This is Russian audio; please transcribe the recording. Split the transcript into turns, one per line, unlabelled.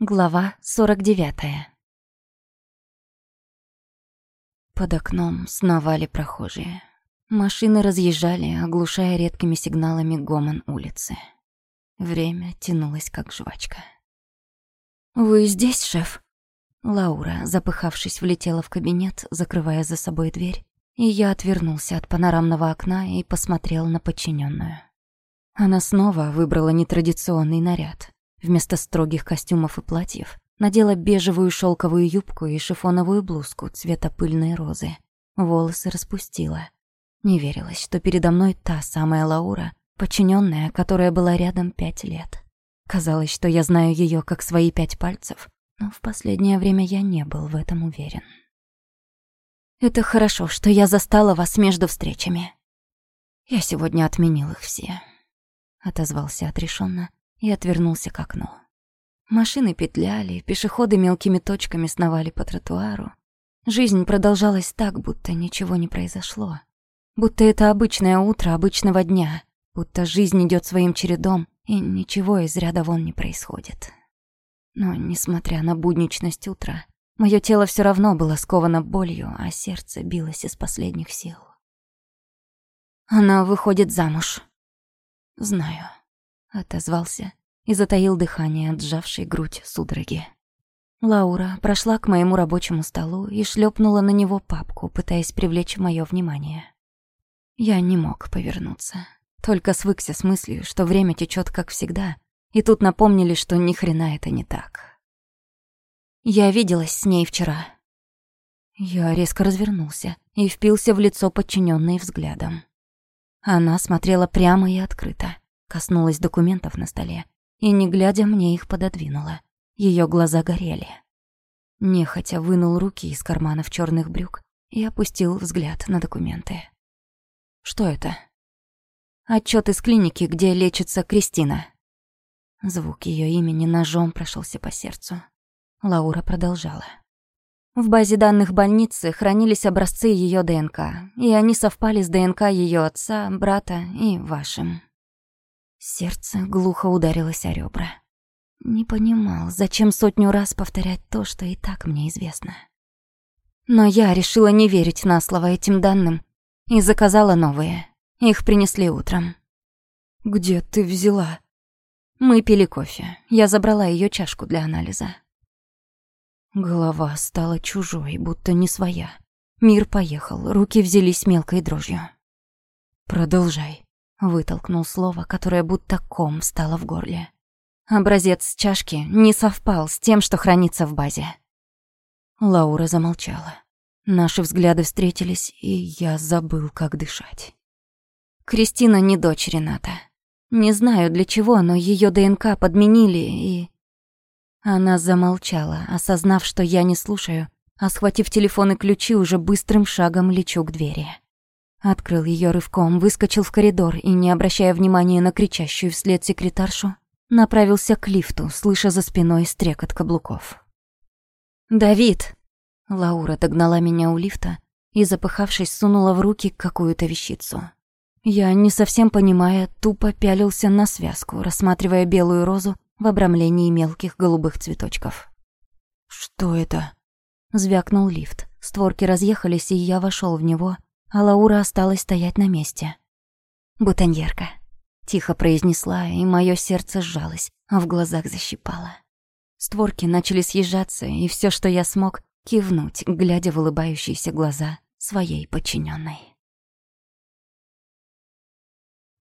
Глава 49 Под окном сновали прохожие. Машины разъезжали, оглушая редкими сигналами гомон улицы. Время тянулось как жвачка. «Вы здесь, шеф?» Лаура, запыхавшись, влетела в кабинет, закрывая за собой дверь, и я отвернулся от панорамного окна и посмотрел на подчиненную. Она снова выбрала нетрадиционный наряд. Вместо строгих костюмов и платьев надела бежевую шелковую юбку и шифоновую блузку цвета пыльной розы. Волосы распустила. Не верилось, что передо мной та самая Лаура, подчиненная, которая была рядом пять лет. Казалось, что я знаю ее как свои пять пальцев, но в последнее время я не был в этом уверен. «Это хорошо, что я застала вас между встречами. Я сегодня отменил их все», — отозвался отрешенно и отвернулся к окну. Машины петляли, пешеходы мелкими точками сновали по тротуару. Жизнь продолжалась так, будто ничего не произошло. Будто это обычное утро обычного дня, будто жизнь идет своим чередом, и ничего из ряда вон не происходит. Но, несмотря на будничность утра, мое тело все равно было сковано болью, а сердце билось из последних сил. Она выходит замуж. Знаю отозвался и затаил дыхание, отжавшей грудь судороги. Лаура прошла к моему рабочему столу и шлепнула на него папку, пытаясь привлечь мое внимание. Я не мог повернуться, только свыкся с мыслью, что время течет как всегда, и тут напомнили, что ни хрена это не так. Я виделась с ней вчера. Я резко развернулся и впился в лицо подчиненной взглядом. Она смотрела прямо и открыто. Коснулась документов на столе и, не глядя, мне их пододвинула. Ее глаза горели. Нехотя вынул руки из карманов черных брюк и опустил взгляд на документы. «Что это?» Отчет из клиники, где лечится Кристина». Звук ее имени ножом прошелся по сердцу. Лаура продолжала. В базе данных больницы хранились образцы ее ДНК, и они совпали с ДНК ее отца, брата и вашим. Сердце глухо ударилось о ребра. Не понимал, зачем сотню раз повторять то, что и так мне известно. Но я решила не верить на слово этим данным и заказала новые. Их принесли утром. «Где ты взяла?» Мы пили кофе. Я забрала ее чашку для анализа. Голова стала чужой, будто не своя. Мир поехал, руки взялись мелкой дрожью. «Продолжай», Вытолкнул слово, которое будто ком стало в горле. Образец чашки не совпал с тем, что хранится в базе. Лаура замолчала. Наши взгляды встретились, и я забыл, как дышать. Кристина не дочь Рената. Не знаю для чего, но ее ДНК подменили, и... Она замолчала, осознав, что я не слушаю, а схватив телефон и ключи, уже быстрым шагом лечу к двери. Открыл ее рывком, выскочил в коридор и, не обращая внимания на кричащую вслед секретаршу, направился к лифту, слыша за спиной стрекот каблуков. «Давид!» Лаура догнала меня у лифта и, запыхавшись, сунула в руки какую-то вещицу. Я, не совсем понимая, тупо пялился на связку, рассматривая белую розу в обрамлении мелких голубых цветочков. «Что это?» Звякнул лифт. Створки разъехались, и я вошел в него, а Лаура осталась стоять на месте. «Бутоньерка», — тихо произнесла, и мое сердце сжалось, а в глазах защипало. Створки начали съезжаться, и все, что я смог, кивнуть, глядя в улыбающиеся глаза своей подчиненной.